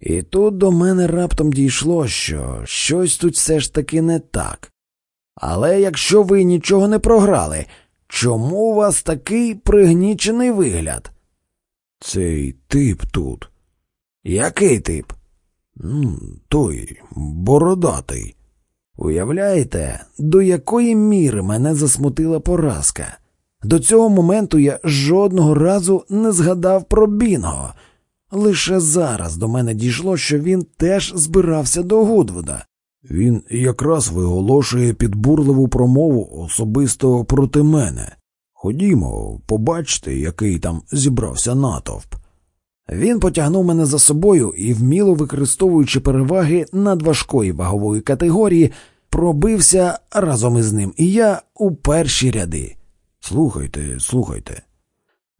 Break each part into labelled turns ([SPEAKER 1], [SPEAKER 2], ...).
[SPEAKER 1] І тут до мене раптом дійшло, що щось тут все ж таки не так. Але якщо ви нічого не програли, чому у вас такий пригнічений вигляд?
[SPEAKER 2] Цей тип тут.
[SPEAKER 1] Який тип?
[SPEAKER 2] Той бородатий.
[SPEAKER 1] Уявляєте, до якої міри мене засмутила поразка? До цього моменту я жодного разу не згадав про Бінго. Лише зараз до мене дійшло, що він теж збирався до Гудвуда.
[SPEAKER 2] Він якраз виголошує підбурливу промову особисто проти мене. Ходімо, побачте, який там зібрався натовп.
[SPEAKER 1] Він потягнув мене за собою і, вміло використовуючи переваги надважкої вагової категорії, пробився разом із ним, і я у перші ряди.
[SPEAKER 2] Слухайте, слухайте.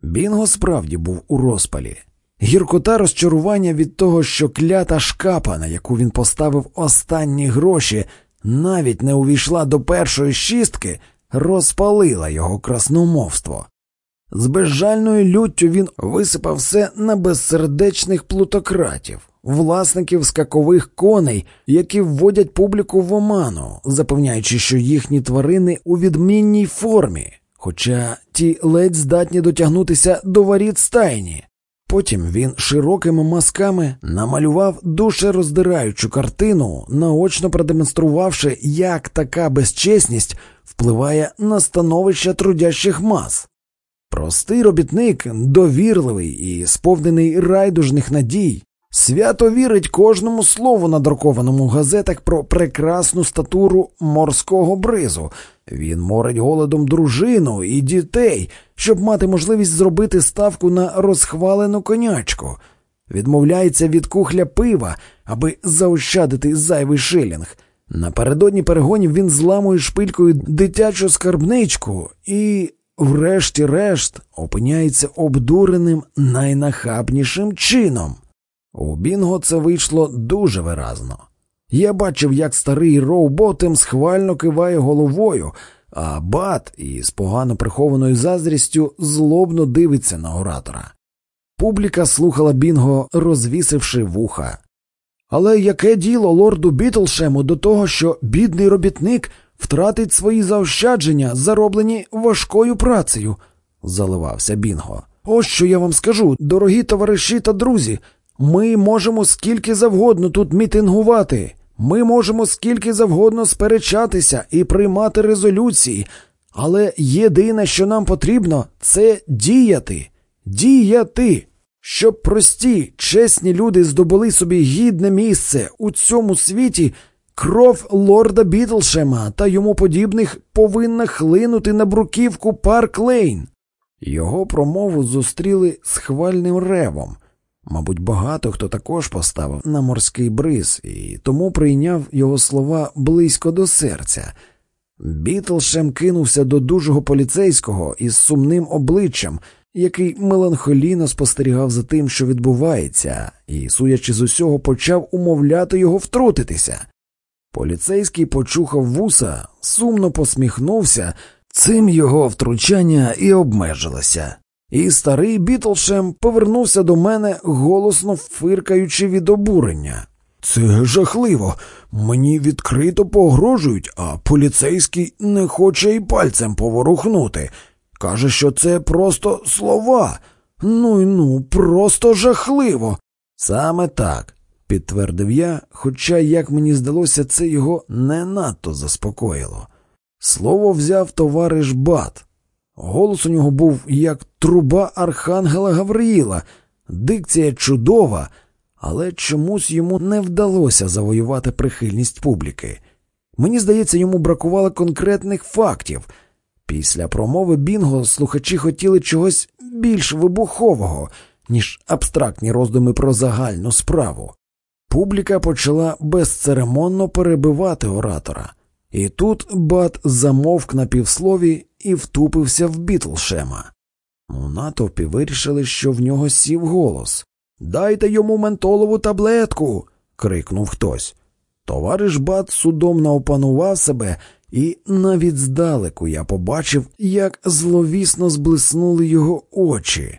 [SPEAKER 1] Бінго справді був у розпалі. Гіркота розчарування від того, що клята шкапа, на яку він поставив останні гроші, навіть не увійшла до першої шістки, розпалила його красномовство. З безжальною люттю він висипав все на безсердечних плутократів, власників скакових коней, які вводять публіку в оману, запевняючи, що їхні тварини у відмінній формі, хоча ті ледь здатні дотягнутися до воріт стайні. Потім він широкими мазками намалював душероздираючу картину, наочно продемонструвавши, як така безчесність впливає на становище трудящих мас. Простий робітник, довірливий і сповнений райдужних надій, свято вірить кожному слову, надрукованому в газетах про прекрасну статуру морського бризу. Він морить голодом дружину і дітей, щоб мати можливість зробити ставку на розхвалену конячку. Відмовляється від кухля пива, аби заощадити зайвий шилінг. Напередодні перегонів він зламує шпилькою дитячу скарбничку і врешті-решт, опиняється обдуреним найнахабнішим чином. У Бінго це вийшло дуже виразно. Я бачив, як старий Роуботем схвально киває головою, а Бат із погано прихованою заздрістю злобно дивиться на оратора. Публіка слухала Бінго, розвісивши вуха. Але яке діло лорду Бітлшему до того, що бідний робітник втратить свої заощадження, зароблені важкою працею, заливався Бінго. Ось що я вам скажу, дорогі товариші та друзі. Ми можемо скільки завгодно тут мітингувати, ми можемо скільки завгодно сперечатися і приймати резолюції, але єдине, що нам потрібно, це діяти, діяти, щоб прості, чесні люди здобули собі гідне місце у цьому світі. Кров лорда Бітлшема та йому подібних повинна хлинути на бруківку Парк Лейн. Його промову зустріли схвальним ревом. Мабуть, багато хто також поставив на морський бриз і тому прийняв його слова близько до серця. Бітлшем кинувся до дужого поліцейського із сумним обличчям, який меланхолійно спостерігав за тим, що відбувається, і, судячи з усього, почав умовляти його втрутитися. Поліцейський почухав вуса, сумно посміхнувся, цим його втручання і обмежилося. І старий Бітлшем повернувся до мене, голосно фиркаючи від обурення.
[SPEAKER 2] Це жахливо. Мені відкрито погрожують, а поліцейський не хоче й пальцем поворухнути. Каже, що це просто слова. Ну й ну, просто жахливо.
[SPEAKER 1] Саме так, підтвердив я, хоча, як мені здалося, це його не надто заспокоїло. Слово взяв товариш Бат. Голос у нього був як труба архангела Гавриїла, дикція чудова, але чомусь йому не вдалося завоювати прихильність публіки. Мені здається, йому бракувало конкретних фактів. Після промови Бінго слухачі хотіли чогось більш вибухового, ніж абстрактні роздуми про загальну справу. Публіка почала безцеремонно перебивати оратора. І тут Бат замовк на півслові і втупився в Бітлшема. У натовпі вирішили, що в нього сів голос. Дайте йому ментолову таблетку. крикнув хтось. Товариш Бат судомно опанував себе, і навіть здалеку я побачив, як зловісно зблиснули його очі.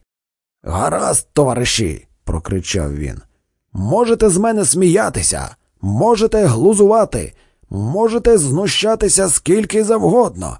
[SPEAKER 1] Гаразд, товариші, прокричав він. Можете з мене сміятися, можете глузувати, можете знущатися скільки завгодно.